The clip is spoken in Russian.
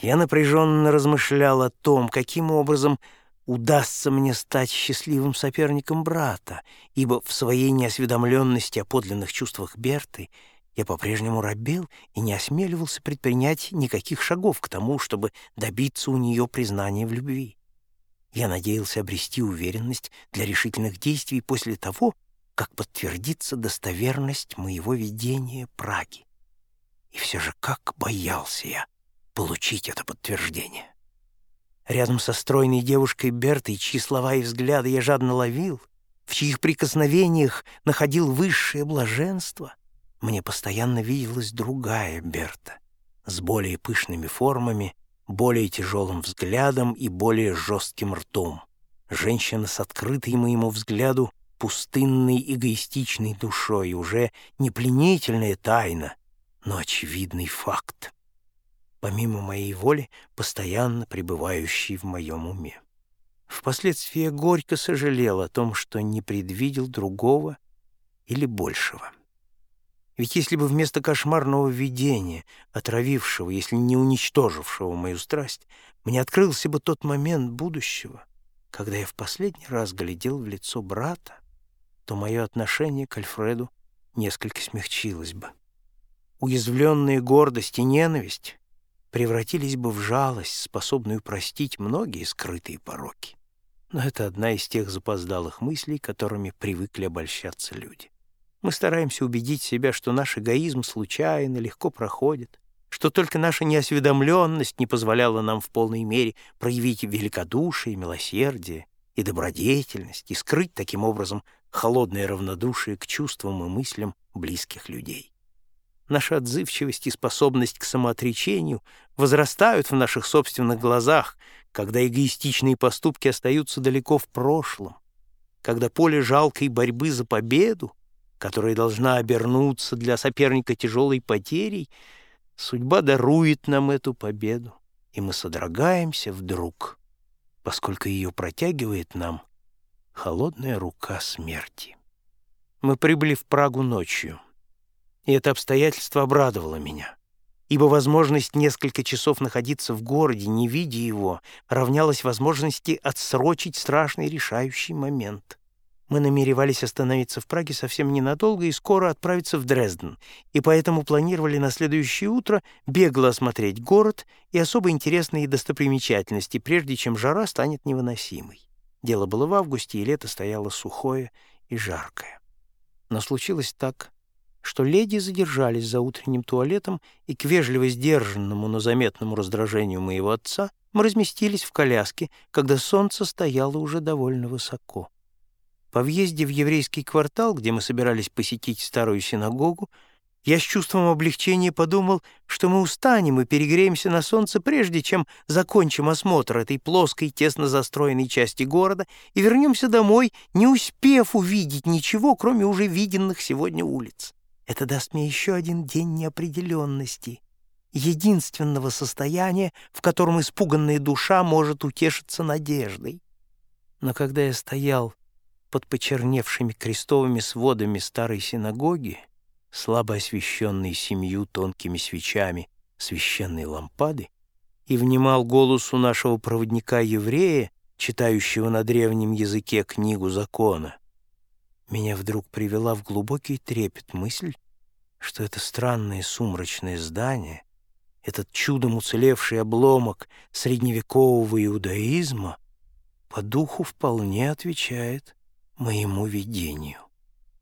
Я напряженно размышлял о том, каким образом удастся мне стать счастливым соперником брата, ибо в своей неосведомленности о подлинных чувствах Берты я по-прежнему робел и не осмеливался предпринять никаких шагов к тому, чтобы добиться у нее признания в любви. Я надеялся обрести уверенность для решительных действий после того, как подтвердится достоверность моего видения Праги. И все же как боялся я получить это подтверждение. Рядом со стройной девушкой Бертой, чьи слова и взгляды я жадно ловил, в чьих прикосновениях находил высшее блаженство, мне постоянно виделась другая Берта с более пышными формами, более тяжелым взглядом и более жестким ртом. Женщина с открытой моему взгляду пустынной эгоистичной душой, уже не пленительная тайна, но очевидный факт помимо моей воли, постоянно пребывающий в моем уме. Впоследствии горько сожалел о том, что не предвидел другого или большего. Ведь если бы вместо кошмарного видения, отравившего, если не уничтожившего мою страсть, мне открылся бы тот момент будущего, когда я в последний раз глядел в лицо брата, то мое отношение к Альфреду несколько смягчилось бы. Уязвленные гордость и ненависть превратились бы в жалость, способную простить многие скрытые пороки. Но это одна из тех запоздалых мыслей, которыми привыкли обольщаться люди. Мы стараемся убедить себя, что наш эгоизм случайно, легко проходит, что только наша неосведомленность не позволяла нам в полной мере проявить великодушие, милосердие и добродетельность и скрыть таким образом холодное равнодушие к чувствам и мыслям близких людей. Наша отзывчивость и способность к самоотречению возрастают в наших собственных глазах, когда эгоистичные поступки остаются далеко в прошлом, когда поле жалкой борьбы за победу, которая должна обернуться для соперника тяжелой потерей, судьба дарует нам эту победу, и мы содрогаемся вдруг, поскольку ее протягивает нам холодная рука смерти. Мы прибыли в Прагу ночью и это обстоятельство обрадовало меня, ибо возможность несколько часов находиться в городе, не видя его, равнялась возможности отсрочить страшный решающий момент. Мы намеревались остановиться в Праге совсем ненадолго и скоро отправиться в Дрезден, и поэтому планировали на следующее утро бегло осмотреть город и особо интересные достопримечательности, прежде чем жара станет невыносимой. Дело было в августе, и лето стояло сухое и жаркое. Но случилось так, что леди задержались за утренним туалетом, и к вежливо сдержанному, но заметному раздражению моего отца мы разместились в коляске, когда солнце стояло уже довольно высоко. По въезде в еврейский квартал, где мы собирались посетить старую синагогу, я с чувством облегчения подумал, что мы устанем и перегреемся на солнце, прежде чем закончим осмотр этой плоской, тесно застроенной части города и вернемся домой, не успев увидеть ничего, кроме уже виденных сегодня улиц. Это даст мне еще один день неопределенности, единственного состояния, в котором испуганная душа может утешиться надеждой. Но когда я стоял под почерневшими крестовыми сводами старой синагоги, слабо освещенной семью тонкими свечами священной лампады, и внимал голосу нашего проводника-еврея, читающего на древнем языке книгу закона, меня вдруг привела в глубокий трепет мысль, что это странное сумрачное здание, этот чудом уцелевший обломок средневекового иудаизма по духу вполне отвечает моему видению.